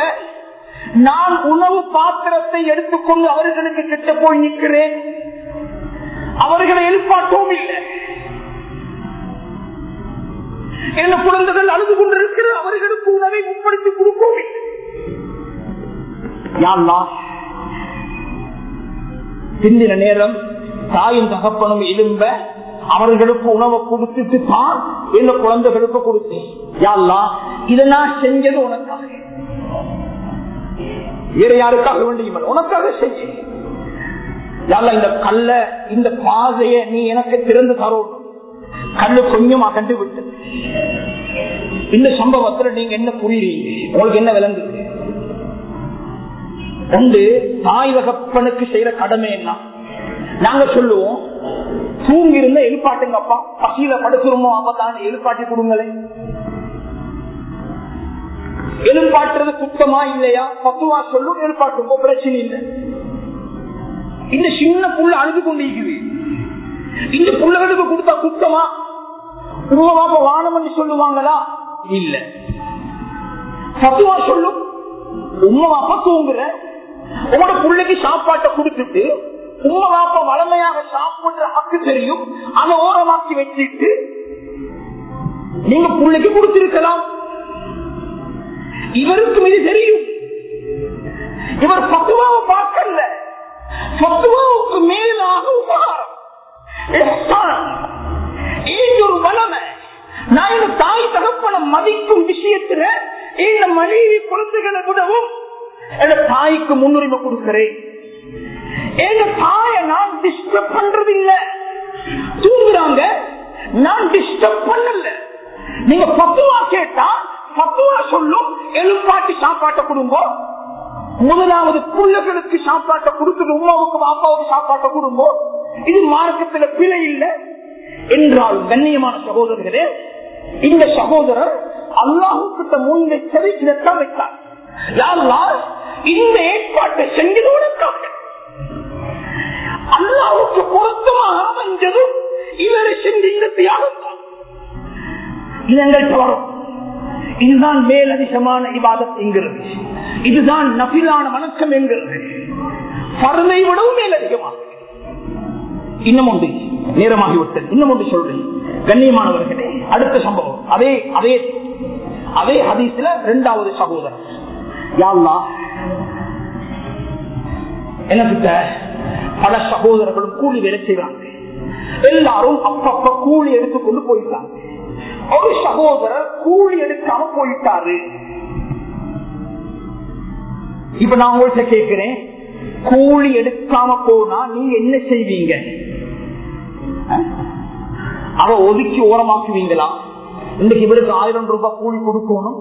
நான் உணவு பாத்திரத்தை எடுத்துக்கொண்டு அவர்களுக்கு கிட்ட போய் நிற்கிறேன். அவர்களை எழுப்பாட்டவும் இல்லை. என்ன குழந்தைகள் அழுது கொண்டிருக்கிற அவர்களுக்கு உணவை முற்படுத்தி கொடுக்கவும் சிந்தின நேரம் தாயும் தகப்பனும் எலும்ப அவர்களுக்கு உணவை கொடுத்துட்டு தான் எங்க குழந்தைகளுக்கு கொடுத்தேன். யாழ்லா இதை நான் செஞ்சது உனக்காக. வேற யாருக்காக வேண்டிய உனக்காக செஞ்சேன். யாழ்லா இந்த கல்ல இந்த பாதைய நீ எனக்கு திறந்து தரணும். கண்ணு கொஞ்சமா கண்டு விட்டது இந்த சம்பவத்துல நீங்க என்ன புள்ளி? உங்களுக்கு என்ன விளங்குது ஒன்று தாய் வகப்பனுக்கு செய்யற கடமை என்ன? நாங்க சொல்லுவோம் தூங்கி இருந்த எழுப்பாட்டுங்கப்பா. பசியில படுக்கிறோமோ அப்பதான் எழுப்பாட்டி கொடுங்களேன் எழுப்பாட்டுறது குத்தமா இல்லையா? பத்துவா சொல்லும் எழுப்பாட்டுங்கோ பிரச்சனை இல்லை. இந்த சின்ன புள்ள அழுது கொண்டிருக்குது. இந்த புள்ளகளுக்கு கொடுத்தா குத்தமா? உங்க பாப்பா வானம் சொல்லுவாங்களா? இல்ல. சத்துவா சொல்லும் உங்க பாப்பா தூங்குற உங்களோட பிள்ளைக்கு சாப்பாட்டை கொடுத்துட்டு உங்க பாப்பா வளமையாக சாப்பிடுற ஹக்கு தெரியும். அதை ஓரமாக்கி வச்சுட்டு நீங்க பிள்ளைக்கு கொடுத்திருக்கலாம். இவருக்கும் இது தெரியும். இவர் பக்குவாவை பார்க்கல. பத்துவாவுக்கு மேலாக உபகாரம். இது ஒரு வளமை நான் தாய் தகப்பன மதிக்கும் விஷயத்துல இந்த மனைவி குழந்தைகளை விடவும் என் தாய்க்கு முன்னுரிமை கொடுக்கிறேன். எங்க தாய நான் டிஸ்டர்ப் பண்றது இல்ல தூங்குறாங்க. நான் டிஸ்டர்ப் பண்ணல. நீங்க பப்புவா கேட்டா பத்துவா சொல்லும். எழுப்பாட்டி சாப்பாட்டை கொடுங்க. முதலாவது பிள்ளைகளுக்கு சாப்பாட்டை கொடுத்துட்டு உமாவுக்கு பாப்பாவுக்கு சாப்பாட்டை கொடுங்கோ. இது மார்க்கத்துல பிழை இல்லை என்றால் கண்ணியமான சகோதரர்களே இந்த சகோதரர் அல்லாஹு கிட்ட முன்வைத்ததை இதைத்தான் வைத்தார் யார் இந்த ஏற்பாட்டை செஞ்சது அல்லாவுக்கு பொருத்தமாக அமைஞ்சதும் இவரை சென்று இந்த தியாகம் தான். இது இதுதான் மேலதிகமான இவாதத் என்கிறது. இதுதான் நபிலான வணக்கம் என்கிறது. பருமை விடவும் மேலதிகமாக. இன்னும் ஒன்று நேரமாகிவிட்டது. இன்னும் ஒன்று சொல்றேன். கண்ணியமானவர்களே அடுத்த சம்பவம். அதே அதே அதே ஹதீஸ்ல இரண்டாவது சகோதரர். யாழ்லா எனக்கு பல சகோதரர்களும் கூலி வேலை செய்வாங்க எல்லாரும் அப்பப்ப கூலி எடுத்துக்கொண்டு போயிட்டாங்க. ஒரு சகோதரர் கூலி எடுக்காம போயிட்டாரு. இப்ப நான் உங்கள்கிட்ட கேட்கிறேன். கூலி எடுக்காம போனா நீங்க என்ன செய்வீங்க? அவ ஒதுக்கி ஓரமாக்குவீங்களா? இன்னைக்கு இவருக்கு ஆயிரம் ரூபாய் கூலி கொடுக்கணும்.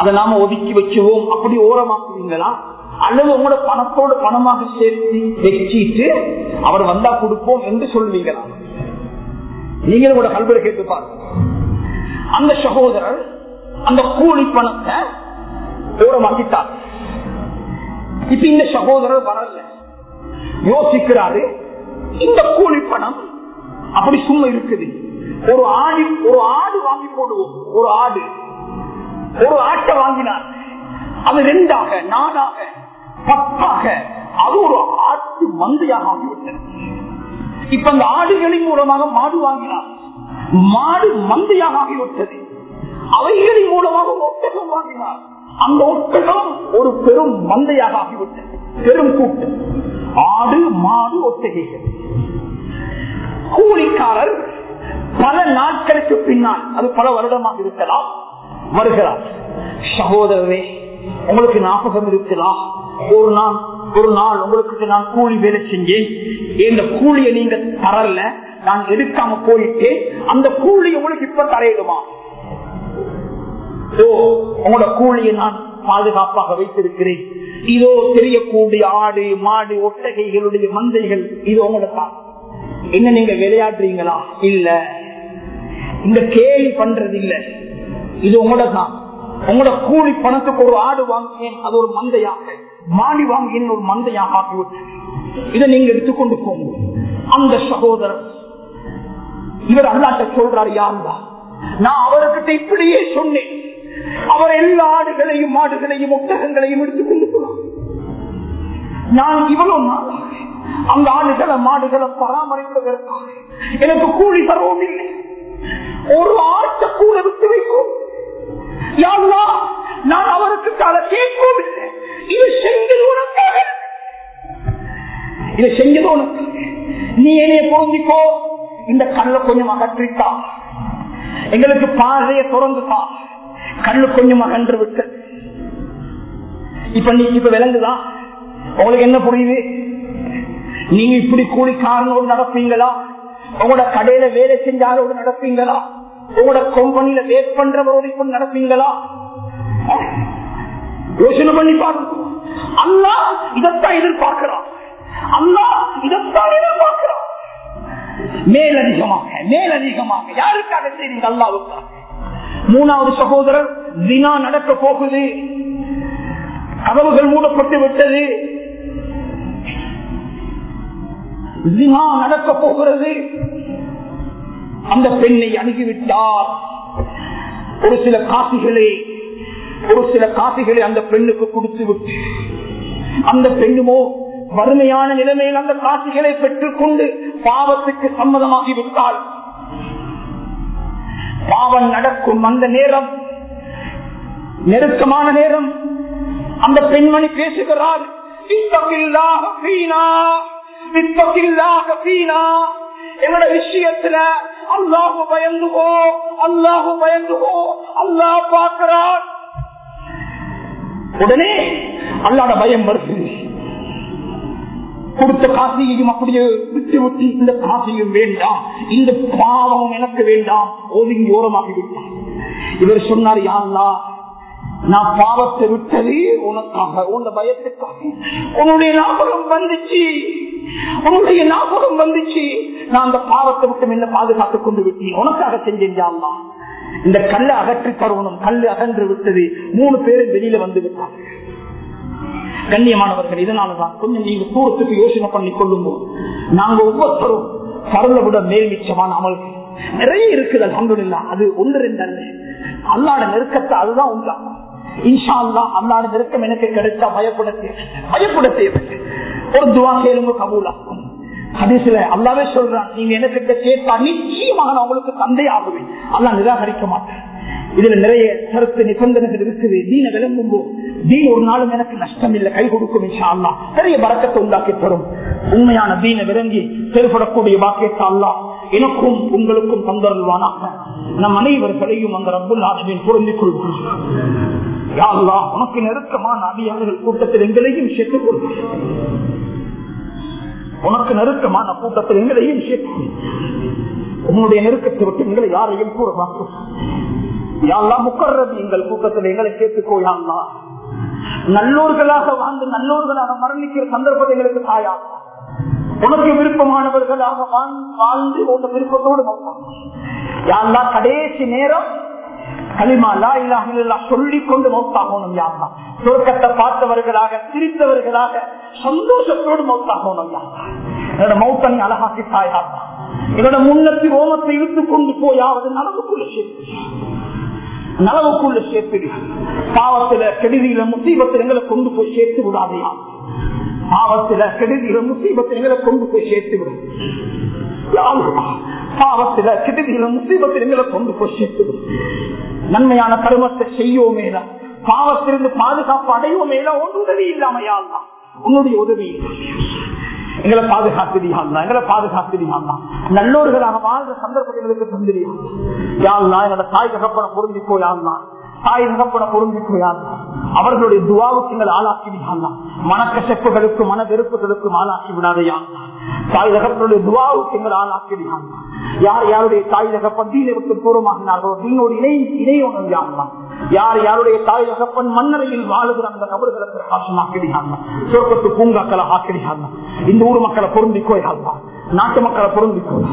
அதை நாம ஒதுக்கி வச்சுவோம். அப்படி ஓரமாக்குவீங்களா? அல்லது உங்களோட பணத்தோடு பணமாக சேர்த்து வச்சிட்டு அவர் வந்தா கொடுப்போம் என்று சொல்வீங்களா நீங்களும் கூட கல்வியை கேட்டு பாருங்க. அந்த சகோதரர் அந்த கூலி பணத்தை ஓரமாக்கிட்டார். இப்ப இந்த சகோதரர் வரல யோசிக்கிறாரு இந்த கூலி பணம் அப்படி சும்மா இருக்குது. ஒரு ஆடி ஒரு ஆடு வாங்கி போடுவோம். ஒரு ஆடு. ஒரு ஆட்டை வாங்கினார். அது ரெண்டாக நாடாக பத்தாக. அது ஒரு ஆட்டு மந்தையாக ஆகிவிட்டது. இப்ப அந்த ஆடுகளின் மூலமாக மாடு வாங்கினார். மாடு மந்தையாக ஆகிவிட்டது. அவைகளின் மூலமாக ஒட்டகம் வாங்கினார். அந்த ஒட்டகம் ஒரு பெரும் மந்தையாக ஆகிவிட்டது. பெரும் கூட்டம் ஆடு மாடு ஒட்டகைகள் கூலிக்காரர் பல நாட்களுக்கு பின்னால் அது பல வருடமாக இருக்கலாம் வருகிறார். சகோதரரே உங்களுக்கு ஞாபகம் இருக்கலாம். ஒரு நாள் ஒரு நாள் உங்களுக்கு நான் கூலி வேலை செஞ்சேன். இந்த கூலியை நீங்க தரல. நான் எடுக்காம போயிட்டு அந்த கூலி உங்களுக்கு இப்ப தரையிடுமா? உங்களோட கூலியை நான் பாதுகாப்பாக வைத்திருக்கிறேன். இதோ தெரியக்கூடிய ஆடு மாடு ஒட்டகைகளுடைய மந்தைகள் இது உங்களோட என்ன நீங்க விளையாடுறீங்களா? இல்ல. இந்த கேலி பண்றது இல்ல. இது உங்களோட தான் உங்களோட கூலி பணத்துக்கு ஒரு ஆடு வாங்கினேன் அது ஒரு மந்தையாக. மாடி வாங்கினேன் ஒரு மந்தையாக ஆகிவிட்டு இதை நீங்க எடுத்துக்கொண்டு போங்க. அந்த சகோதரர் இவர் அல்லாட்ட சொல்றாரு யாருந்தா நான் அவர்கிட்ட இப்படியே சொன்னேன். அவர் எல்லா ஆடுகளையும் மாடுகளையும் ஒட்டகங்களையும் எடுத்துக்கொண்டு போனார். நான் இவ்வளவு நாளாக அந்த ஆடுகளை மாடுகளை பராமரிப்பதற்காக எனக்கு கூலி தரவும் இல்லை. ஒரு ஆட்ட கூட விட்டு வைக்கும் யாருலா நான் அவருக்கு கால கேட்கவும் இல்லை. இது செங்கல் உனக்காக இது செஞ்சது உனக்கு. நீ என்னைய பொருந்திக்கோ இந்த கல்ல கொஞ்சம் அகற்றித்தான் எங்களுக்கு பாதையை திறந்துதா கண்ணு கொஞ்சம் அகன்று விட்டு. இப்ப நீ இப்ப விளங்குதா? உங்களுக்கு என்ன புரியுது? நீங்க இப்படி கூலிக்காரனோடு நடப்பீங்களா? உங்களோட கடையில வேலை செஞ்சாரோடு நடப்பீங்களா? உங்களோட கம்பெனியில வேட் பண்றவரோடு இப்படி நடப்பீங்களா? யோசனை பண்ணி பாருங்க. அல்லா இதைத்தான் எதிர்பார்க்கிறான். அல்லா இதைத்தான் எதிர்பார்க்கிறான். மேலதிகமாக மேலதிகமாக. யாருக்காக செய்வீங்க அல்லாவுக்காக மூணாவது சகோதரர் தினா நடக்க போகுது. கதவுகள் மூடப்பட்டு விட்டது. தினா நடக்க போகிறது. அந்த பெண்ணை அணுகிவிட்டார். ஒரு சில காசிகளை ஒரு சில காசிகளை அந்த பெண்ணுக்கு கொடுத்து விட்டு அந்த பெண்ணுமோ வறுமையான நிலைமையில் அந்த காசிகளை பெற்றுக்கொண்டு பாவத்துக்கு சம்மதமாகி விட்டால் பாவம் நடக்கும் அந்த நேரம். நெருக்கமான நேரம். அந்த பெண்மணி பேசுகிறார் எங்களோட விஷயத்துல அல்லாஹு பயந்துகோ அல்லாஹு பயந்துகோ அல்லாஹ் பாக்குறார் உடனே அல்லாட பயம் வருது. கொடுத்த காசியையும் அப்படியே விட்டு விட்டு இந்த காசியும் வேண்டாம். இந்த பாவம் எனக்கு வேண்டாம். ஒதுங்கி ஓரமாகி விட்டான் இவர் சொன்னார் யாருலா நான் பாவத்தை விட்டது உனக்காக உன் பயத்துக்காக. உன்னுடைய ஞாபகம் வந்துச்சு. உன்னுடைய ஞாபகம் வந்துச்சு. நான் அந்த பாவத்தை விட்டு என்ன பாதுகாத்துக் கொண்டு விட்டேன். உனக்காக செஞ்சேன் யாருலா இந்த கல்லை அகற்றி தருவனும் கல் அகன்று விட்டது. மூணு பேரும் வெளியில வந்து விட்டாங்க கண்ணியமானவர்கள் இதனாலதான் கொஞ்சம் நீங்க தூரத்துக்கு யோசனை பண்ணி கொள்ளும் போது நாங்க ஒவ்வொருத்தரும் பரல விட மேல் மிச்சமான அமல்கள் நிறைய இருக்குது அலமதுல்லா அது ஒன்று ரெண்டு அல்ல அல்லாட நெருக்கத்தை அதுதான் உண்டாகும் இன்ஷா அல்லா அல்லாட நெருக்கம் எனக்கு கிடைச்சா பயப்பட தேவை பயப்பட தேவை ஒரு துவா கேளுங்க கபூலாகும். ஹதீஸ்ல அல்லாவே சொல்றான் நீங்க எனக்கு கேட்டா நிச்சயமாக நான் உங்களுக்கு தந்தை ஆகுவேன் அல்லா நிராகரிக்க மாட்டேன். இதுல நிறைய கருத்து நிபந்தனைகள் இருக்குது. தீன விளம்பும் தீன் ஒரு நாளும் எனக்கு நஷ்டம் இல்லை கை கொடுக்கும் இன்ஷா பெரிய பறக்கத்தை உண்டாக்கி தரும். உண்மையான தீன விளங்கி செயல்படக்கூடிய பாக்கியத்தை அல்லா எனக்கும் உங்களுக்கும் தந்தருள்வானாக. நம் அனைவர்களையும் அந்த ரப்புல் ஆலமின் பொருந்திக் கொள்வோம் யா உனக்கு நெருக்கமான அபியாளர்கள் கூட்டத்தில் எங்களையும் சேர்த்துக் கொள்வோம் உனக்கு நெருக்கமான கூட்டத்தில் எங்களையும் சேர்த்து உன்னுடைய நெருக்கத்தை விட்டு எங்களை யாரையும் கூற பார்க்கும் யாழ்லாம் முக்கர்றது எங்கள் கூட்டத்தில் எங்களை கேட்டுக்கோ யாழ்லாம் நல்லோர்களாக வாழ்ந்து நல்லோர்களாக மரணிக்கிற சந்தர்ப்பத்தை எங்களுக்கு தாயா. உனக்கு விருப்பமானவர்களாக வாழ்ந்து உங்க விருப்பத்தோடு யாழ்லாம் கடைசி நேரம் களிமா லா இலாஹ சொல்லிக் கொண்டு மௌத்தாகணும் யாருலா சொர்க்கத்தை பார்த்தவர்களாக சிரித்தவர்களாக சந்தோஷத்தோடு மௌத்தாகணும் யாருலா என்னோட மௌத்தனை அழகாக்கி தாயாருலா என்னோட முன்னத்தி ஓமத்தை இழுத்துக் கொண்டு போயாவது நடந்து சேர்த்து நலவுக்குள்ள சேர்த்து பாவத்துல கெடுதியில முசீபத்தில் எங்களை கொண்டு போய் சேர்த்து விடாதையா பாவத்துல கெடுதியில முசீபத்தில் எங்களை கொண்டு போய் சேர்த்து விடும் பாவத்துல கெடுதியில முசீபத்தில் எங்களை கொண்டு போய் சேர்த்து விடும் நன்மையான கருமத்தை செய்யோமேல பாவத்திலிருந்து பாதுகாப்பு அடையோமேல ஒன்று உதவி இல்லாமையால் தான் உன்னுடைய உதவி எங்களை பாதுகாத்துடியாங்களா எங்களை பாதுகாத்துடியாங்களா நல்லோர்களாக வாழ்ற சந்தர்ப்பங்களுக்கு தந்திரியா யாழ்னா என்னோட தாய் தகப்பன பொருந்தி போயாங்களா தாய் தகப்பன பொருந்தி போயாங்களா அவர்களுடைய துவாவுக்கு எங்களை ஆளாக்கிடியாங்களா மனக்கசப்புகளுக்கும் மன வெறுப்புகளுக்கும் ஆளாக்கி விடாதையா தாய் தகப்பனுடைய துவாவுக்கு எங்களை ஆளாக்கிடியாங்களா யார் யாருடைய தாய் தகப்பன் தீனருக்கு தூரமாகினார்களோ தீனோடு இணை இணையோடு யாங்கலாம் யார் யாருடைய தாய் தகப்பன் மன்னரையில் வாழுகிற அந்த நபர்களை பிரகாசமாக்கிடுகிறாங்க சொர்க்கத்து பூங்காக்களை ஆக்கிடுகிறாங்க இந்த ஊர் மக்களை பொருந்திக்கோயா நாட்டு மக்களை பொருந்திக்கோயா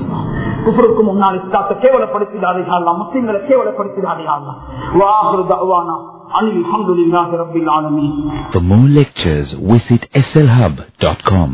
குப்பருக்கு முன்னால் இஸ்லாத்தை கேவலப்படுத்திடாதீங்களா முஸ்லிம்களை கேவலப்படுத்திடாதீங்களா வாஹரு தவானா அனில் அஹமதுல்லாஹி ரப்பில் ஆலமீன் For more lectures, visit slhub.com.